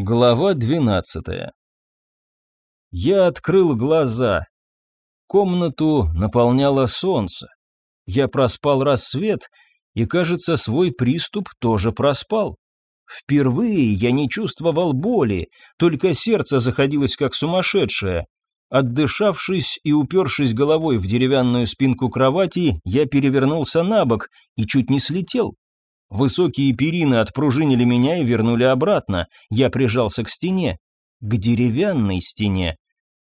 Глава двенадцатая. Я открыл глаза. Комнату наполняло солнце. Я проспал рассвет, и, кажется, свой приступ тоже проспал. Впервые я не чувствовал боли, только сердце заходилось как сумасшедшее. Отдышавшись и упершись головой в деревянную спинку кровати, я перевернулся на бок и чуть не слетел. Высокие перины отпружинили меня и вернули обратно. Я прижался к стене. К деревянной стене.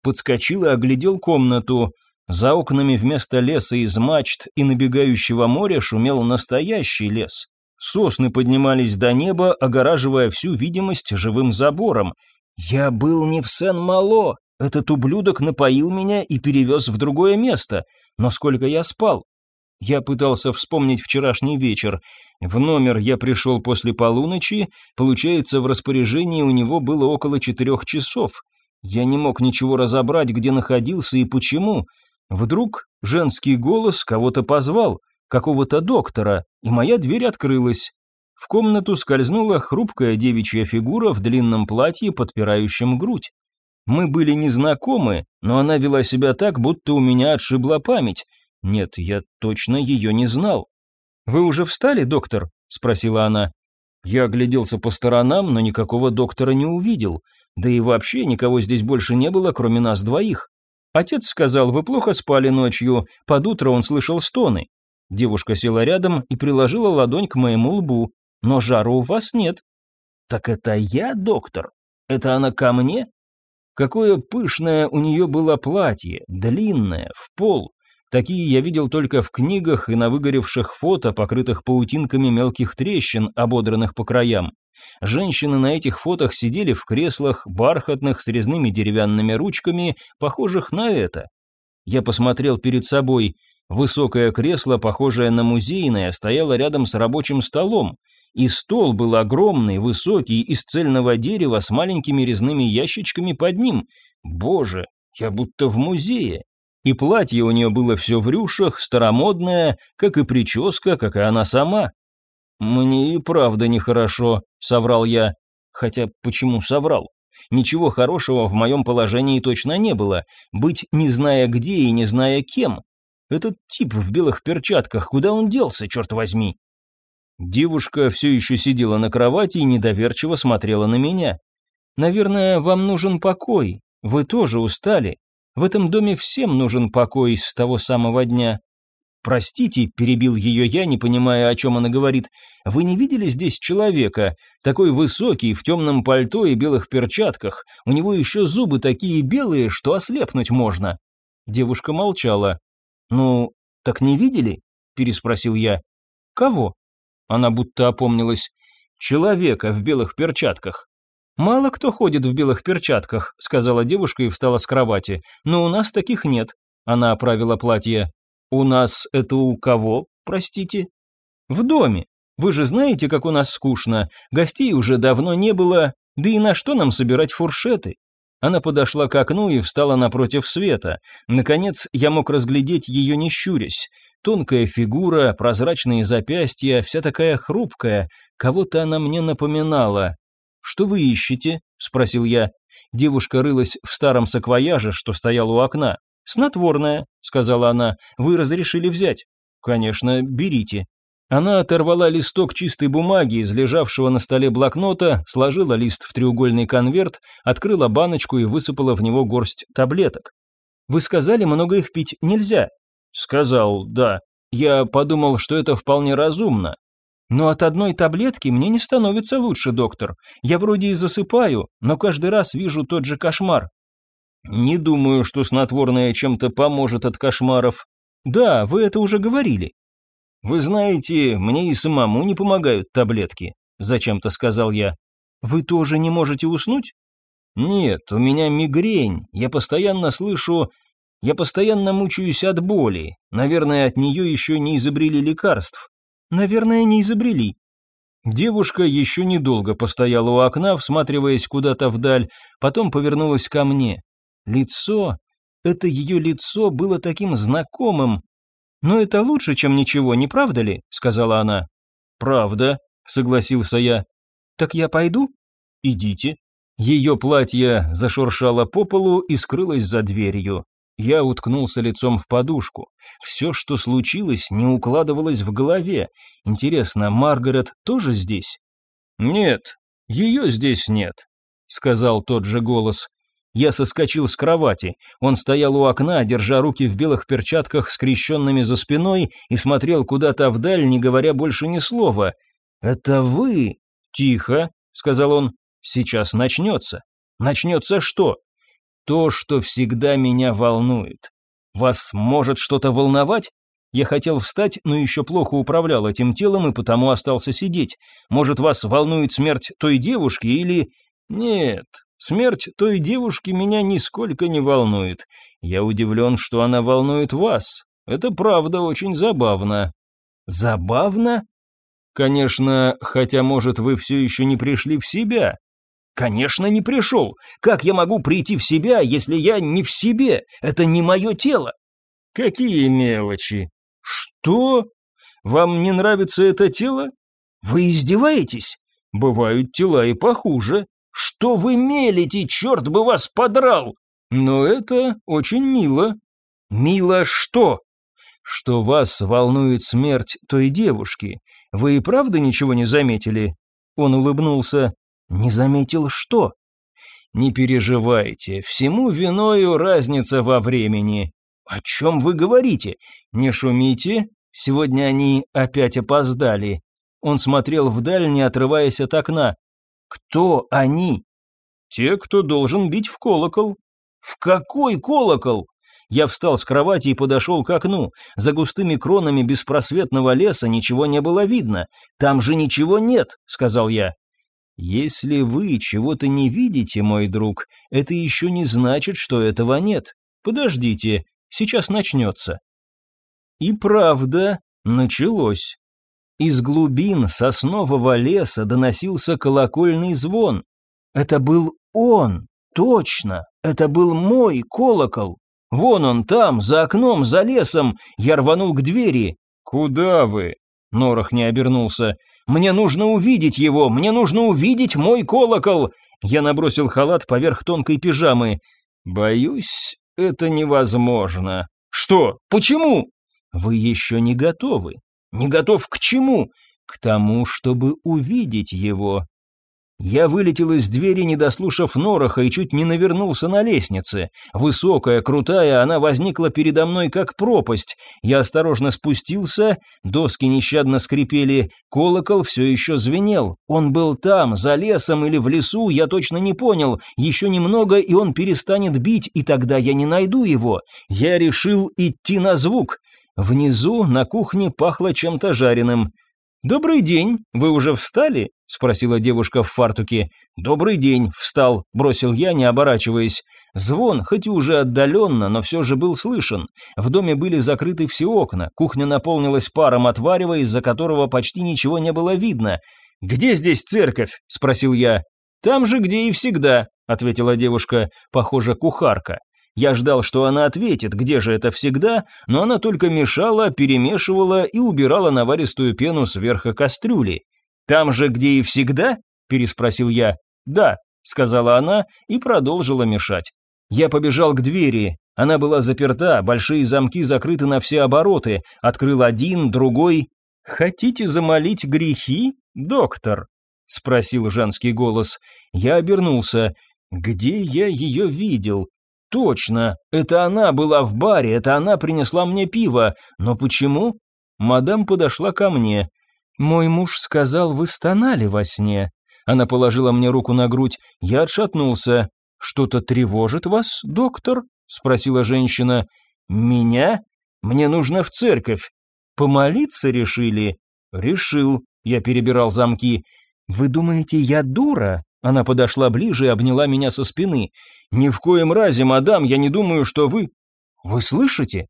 Подскочил и оглядел комнату. За окнами вместо леса из мачт и набегающего моря шумел настоящий лес. Сосны поднимались до неба, огораживая всю видимость живым забором. Я был не в Сен-Мало. Этот ублюдок напоил меня и перевез в другое место. Но сколько я спал? Я пытался вспомнить вчерашний вечер. В номер я пришел после полуночи, получается, в распоряжении у него было около четырех часов. Я не мог ничего разобрать, где находился и почему. Вдруг женский голос кого-то позвал, какого-то доктора, и моя дверь открылась. В комнату скользнула хрупкая девичья фигура в длинном платье, подпирающем грудь. Мы были незнакомы, но она вела себя так, будто у меня отшибла память. Нет, я точно ее не знал. «Вы уже встали, доктор?» – спросила она. Я огляделся по сторонам, но никакого доктора не увидел. Да и вообще никого здесь больше не было, кроме нас двоих. Отец сказал, вы плохо спали ночью, под утро он слышал стоны. Девушка села рядом и приложила ладонь к моему лбу. Но жара у вас нет. Так это я, доктор? Это она ко мне? Какое пышное у нее было платье, длинное, в пол, Такие я видел только в книгах и на выгоревших фото, покрытых паутинками мелких трещин, ободранных по краям. Женщины на этих фотах сидели в креслах, бархатных, с резными деревянными ручками, похожих на это. Я посмотрел перед собой. Высокое кресло, похожее на музейное, стояло рядом с рабочим столом. И стол был огромный, высокий, из цельного дерева с маленькими резными ящичками под ним. Боже, я будто в музее и платье у нее было все в рюшах, старомодное, как и прическа, как и она сама. «Мне и правда нехорошо», — соврал я. Хотя почему соврал? Ничего хорошего в моем положении точно не было. Быть не зная где и не зная кем. Этот тип в белых перчатках, куда он делся, черт возьми? Девушка все еще сидела на кровати и недоверчиво смотрела на меня. «Наверное, вам нужен покой. Вы тоже устали. В этом доме всем нужен покой с того самого дня. «Простите», – перебил ее я, не понимая, о чем она говорит, – «вы не видели здесь человека? Такой высокий, в темном пальто и белых перчатках. У него еще зубы такие белые, что ослепнуть можно». Девушка молчала. «Ну, так не видели?» – переспросил я. «Кого?» Она будто опомнилась. «Человека в белых перчатках». «Мало кто ходит в белых перчатках», — сказала девушка и встала с кровати. «Но у нас таких нет». Она оправила платье. «У нас это у кого, простите?» «В доме. Вы же знаете, как у нас скучно. Гостей уже давно не было. Да и на что нам собирать фуршеты?» Она подошла к окну и встала напротив света. Наконец, я мог разглядеть ее не щурясь. Тонкая фигура, прозрачные запястья, вся такая хрупкая. Кого-то она мне напоминала. «Что вы ищете?» – спросил я. Девушка рылась в старом саквояже, что стоял у окна. «Снотворное», – сказала она. «Вы разрешили взять?» «Конечно, берите». Она оторвала листок чистой бумаги из лежавшего на столе блокнота, сложила лист в треугольный конверт, открыла баночку и высыпала в него горсть таблеток. «Вы сказали, много их пить нельзя?» «Сказал, да. Я подумал, что это вполне разумно. Но от одной таблетки мне не становится лучше, доктор. Я вроде и засыпаю, но каждый раз вижу тот же кошмар. Не думаю, что снотворное чем-то поможет от кошмаров. Да, вы это уже говорили. Вы знаете, мне и самому не помогают таблетки, зачем-то сказал я. Вы тоже не можете уснуть? Нет, у меня мигрень. Я постоянно слышу я постоянно мучаюсь от боли. Наверное, от нее еще не изобрели лекарств. Наверное, не изобрели. Девушка еще недолго постояла у окна, всматриваясь куда-то вдаль, потом повернулась ко мне. Лицо, это ее лицо было таким знакомым. «Но это лучше, чем ничего, не правда ли?» — сказала она. «Правда», — согласился я. «Так я пойду?» «Идите». Ее платье зашуршало по полу и скрылось за дверью. Я уткнулся лицом в подушку. Все, что случилось, не укладывалось в голове. Интересно, Маргарет тоже здесь? Нет, ее здесь нет, сказал тот же голос. Я соскочил с кровати. Он стоял у окна, держа руки в белых перчатках, скрещенными за спиной, и смотрел куда-то вдаль, не говоря больше ни слова. «Это вы?» «Тихо», — сказал он. «Сейчас начнется». «Начнется что?» То, что всегда меня волнует. Вас может что-то волновать? Я хотел встать, но еще плохо управлял этим телом и потому остался сидеть. Может, вас волнует смерть той девушки или... Нет, смерть той девушки меня нисколько не волнует. Я удивлен, что она волнует вас. Это правда очень забавно. Забавно? Конечно, хотя, может, вы все еще не пришли в себя. Конечно, не пришел. Как я могу прийти в себя, если я не в себе? Это не мое тело. Какие мелочи? Что? Вам не нравится это тело? Вы издеваетесь? Бывают тела и похуже. Что вы мелите, черт бы вас подрал? Но это очень мило. Мило что? Что вас волнует смерть той девушки. Вы и правда ничего не заметили? Он улыбнулся. Не заметил что? Не переживайте, всему виною разница во времени. О чем вы говорите? Не шумите, сегодня они опять опоздали. Он смотрел вдаль, не отрываясь от окна. Кто они? Те, кто должен бить в колокол. В какой колокол? Я встал с кровати и подошел к окну. За густыми кронами беспросветного леса ничего не было видно. «Там же ничего нет», — сказал я. Если вы чего-то не видите, мой друг, это еще не значит, что этого нет. Подождите, сейчас начнется. И правда, началось. Из глубин соснового леса доносился колокольный звон. Это был он, точно, это был мой колокол. Вон он там, за окном, за лесом. Я рванул к двери. «Куда вы?» Норах не обернулся. «Мне нужно увидеть его! Мне нужно увидеть мой колокол!» Я набросил халат поверх тонкой пижамы. «Боюсь, это невозможно». «Что? Почему?» «Вы еще не готовы». «Не готов к чему?» «К тому, чтобы увидеть его». Я вылетел из двери, не дослушав Нороха, и чуть не навернулся на лестнице. Высокая, крутая, она возникла передо мной как пропасть. Я осторожно спустился, доски нещадно скрипели, колокол все еще звенел. Он был там, за лесом или в лесу, я точно не понял. Еще немного, и он перестанет бить, и тогда я не найду его. Я решил идти на звук. Внизу на кухне пахло чем-то жареным. «Добрый день, вы уже встали?» – спросила девушка в фартуке. «Добрый день, встал», – бросил я, не оборачиваясь. Звон, хоть и уже отдаленно, но все же был слышен. В доме были закрыты все окна, кухня наполнилась паром от из-за которого почти ничего не было видно. «Где здесь церковь?» – спросил я. «Там же, где и всегда», – ответила девушка, похоже, кухарка. Я ждал, что она ответит, где же это всегда, но она только мешала, перемешивала и убирала наваристую пену с верха кастрюли. «Там же, где и всегда?» – переспросил я. «Да», – сказала она и продолжила мешать. Я побежал к двери. Она была заперта, большие замки закрыты на все обороты. Открыл один, другой. «Хотите замолить грехи, доктор?» – спросил женский голос. Я обернулся. «Где я ее видел?» Точно, это она была в баре, это она принесла мне пиво. Но почему? Мадам подошла ко мне. Мой муж сказал, вы стонали во сне. Она положила мне руку на грудь. Я отшатнулся. Что-то тревожит вас, доктор? спросила женщина. Меня? Мне нужно в церковь. Помолиться решили? Решил. Я перебирал замки. Вы думаете, я дура? Она подошла ближе и обняла меня со спины. «Ни в коем разе, мадам, я не думаю, что вы...» «Вы слышите?»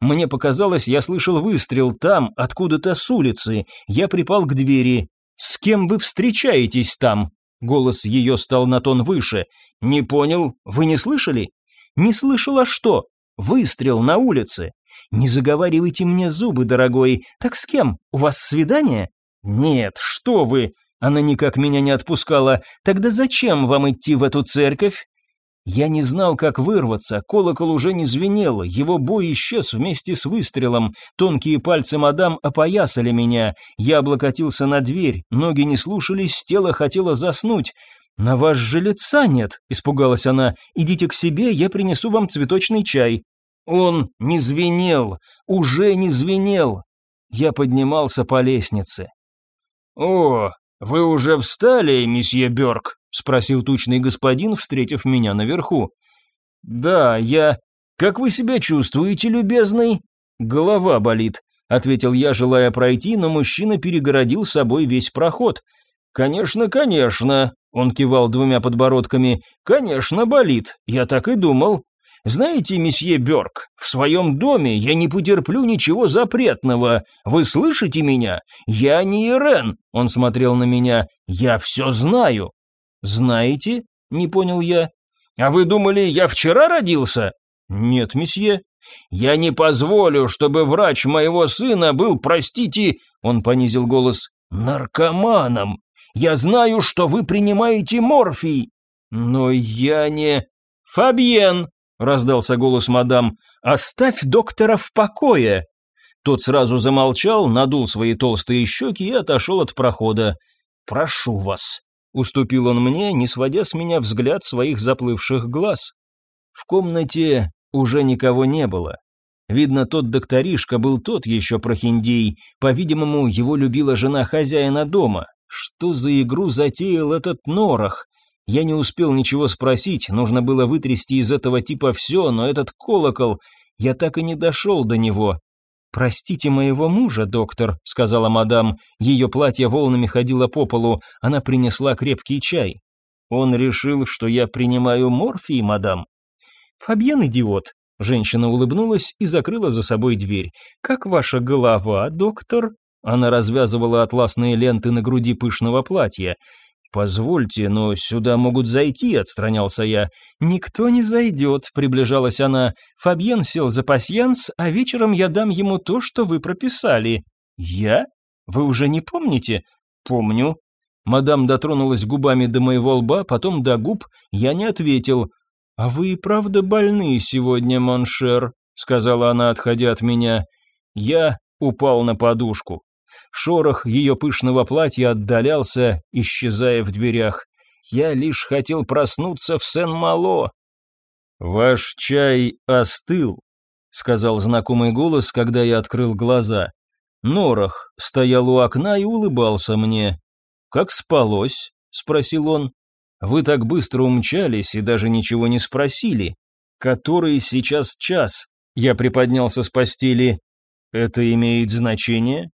Мне показалось, я слышал выстрел там, откуда-то с улицы. Я припал к двери. «С кем вы встречаетесь там?» Голос ее стал на тон выше. «Не понял, вы не слышали?» «Не слышала что?» «Выстрел на улице». «Не заговаривайте мне зубы, дорогой. Так с кем? У вас свидание?» «Нет, что вы!» Она никак меня не отпускала. Тогда зачем вам идти в эту церковь? Я не знал, как вырваться, колокол уже не звенел, его бой исчез вместе с выстрелом, тонкие пальцы мадам опоясали меня, я облокотился на дверь, ноги не слушались, тело хотело заснуть. «На вас же лица нет», – испугалась она, – «идите к себе, я принесу вам цветочный чай». Он не звенел, уже не звенел. Я поднимался по лестнице. «О, вы уже встали, месье Бёрк?» – спросил тучный господин, встретив меня наверху. «Да, я... Как вы себя чувствуете, любезный?» «Голова болит», – ответил я, желая пройти, но мужчина перегородил собой весь проход. «Конечно, конечно», – он кивал двумя подбородками. «Конечно, болит, я так и думал. Знаете, месье Бёрк, в своем доме я не потерплю ничего запретного. Вы слышите меня? Я не Ирен. Он смотрел на меня. Я все знаю. Знаете? Не понял я. А вы думали, я вчера родился? Нет, месье. Я не позволю, чтобы врач моего сына был, простите, он понизил голос, наркоманом. Я знаю, что вы принимаете морфий. Но я не... Фабьен, – раздался голос мадам. «Оставь доктора в покое!» Тот сразу замолчал, надул свои толстые щеки и отошел от прохода. «Прошу вас», – уступил он мне, не сводя с меня взгляд своих заплывших глаз. В комнате уже никого не было. Видно, тот докторишка был тот еще прохиндей, по-видимому, его любила жена хозяина дома. Что за игру затеял этот Норах? Я не успел ничего спросить, нужно было вытрясти из этого типа все, но этот колокол, я так и не дошел до него. «Простите моего мужа, доктор», — сказала мадам. Ее платье волнами ходило по полу, она принесла крепкий чай. «Он решил, что я принимаю морфий, мадам?» «Фабьен идиот», — женщина улыбнулась и закрыла за собой дверь. «Как ваша голова, доктор?» Она развязывала атласные ленты на груди пышного платья. «Позвольте, но сюда могут зайти», — отстранялся я. «Никто не зайдет», — приближалась она. «Фабьен сел за пасьянс, а вечером я дам ему то, что вы прописали». «Я? Вы уже не помните?» «Помню». Мадам дотронулась губами до моего лба, потом до губ. Я не ответил. «А вы и правда больны сегодня, mon cher», — сказала она, отходя от меня. Я упал на подушку. Шорох ее пышного платья отдалялся, исчезая в дверях. Я лишь хотел проснуться в Сен-Мало. «Ваш чай остыл», — сказал знакомый голос, когда я открыл глаза. Норах стоял у окна и улыбался мне. «Как спалось?» — спросил он. «Вы так быстро умчались и даже ничего не спросили. Который сейчас час?» Я приподнялся с постели. «Это имеет значение?»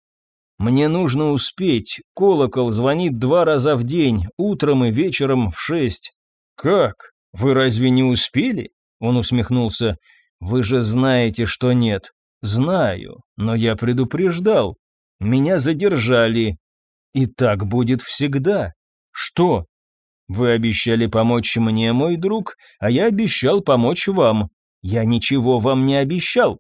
Мне нужно успеть. Колокол звонит два раза в день, утром и вечером в шесть. Как? Вы разве не успели? Он усмехнулся. Вы же знаете, что нет. Знаю, но я предупреждал. Меня задержали. И так будет всегда. Что? Вы обещали помочь мне, мой друг, а я обещал помочь вам. Я ничего вам не обещал.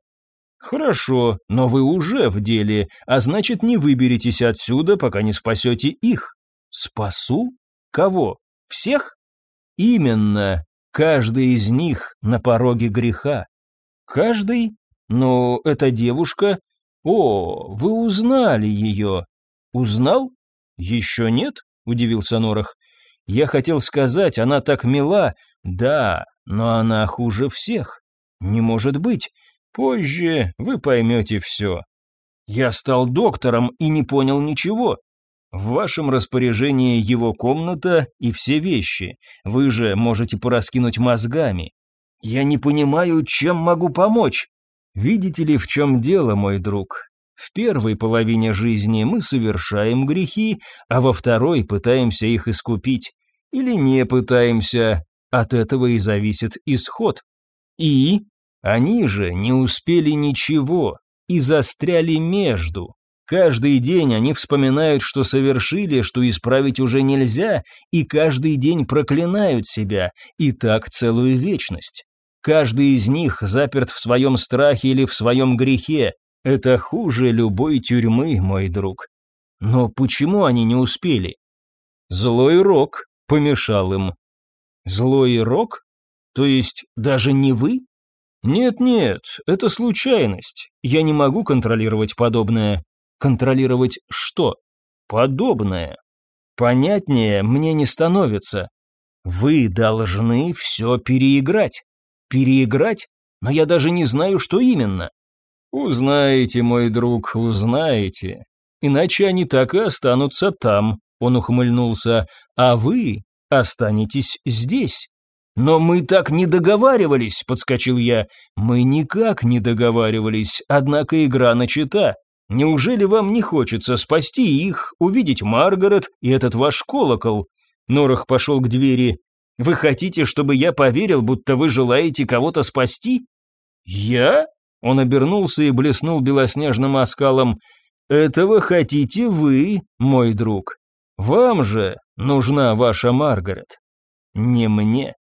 «Хорошо, но вы уже в деле, а значит не выберетесь отсюда, пока не спасете их». «Спасу? Кого? Всех?» «Именно. Каждый из них на пороге греха». «Каждый? Но эта девушка...» «О, вы узнали ее». «Узнал?» «Еще нет?» – удивился Норах. «Я хотел сказать, она так мила. Да, но она хуже всех. Не может быть. Позже вы поймете все. Я стал доктором и не понял ничего. В вашем распоряжении его комната и все вещи. Вы же можете пораскинуть мозгами. Я не понимаю, чем могу помочь. Видите ли, в чем дело, мой друг? В первой половине жизни мы совершаем грехи, а во второй пытаемся их искупить. Или не пытаемся. От этого и зависит исход. И они же не успели ничего и застряли между. Каждый день они вспоминают, что совершили, что исправить уже нельзя, и каждый день проклинают себя, и так целую вечность. Каждый из них заперт в своем страхе или в своем грехе. Это хуже любой тюрьмы, мой друг. Но почему они не успели? Злой рок помешал им. Злой рок? То есть даже не вы? Нет-нет, это случайность. Я не могу контролировать подобное. Контролировать что? Подобное. Понятнее мне не становится. Вы должны все переиграть. Переиграть? Но я даже не знаю, что именно. Узнаете, мой друг, узнаете. Иначе они так и останутся там, он ухмыльнулся, а вы останетесь здесь. «Но мы так не договаривались», — подскочил я. «Мы никак не договаривались, однако игра начата. Неужели вам не хочется спасти их, увидеть Маргарет и этот ваш колокол?» Норах пошел к двери. «Вы хотите, чтобы я поверил, будто вы желаете кого-то спасти?» «Я?» Он обернулся и блеснул белоснежным оскалом. «Этого хотите вы, мой друг. Вам же нужна ваша Маргарет. Не мне».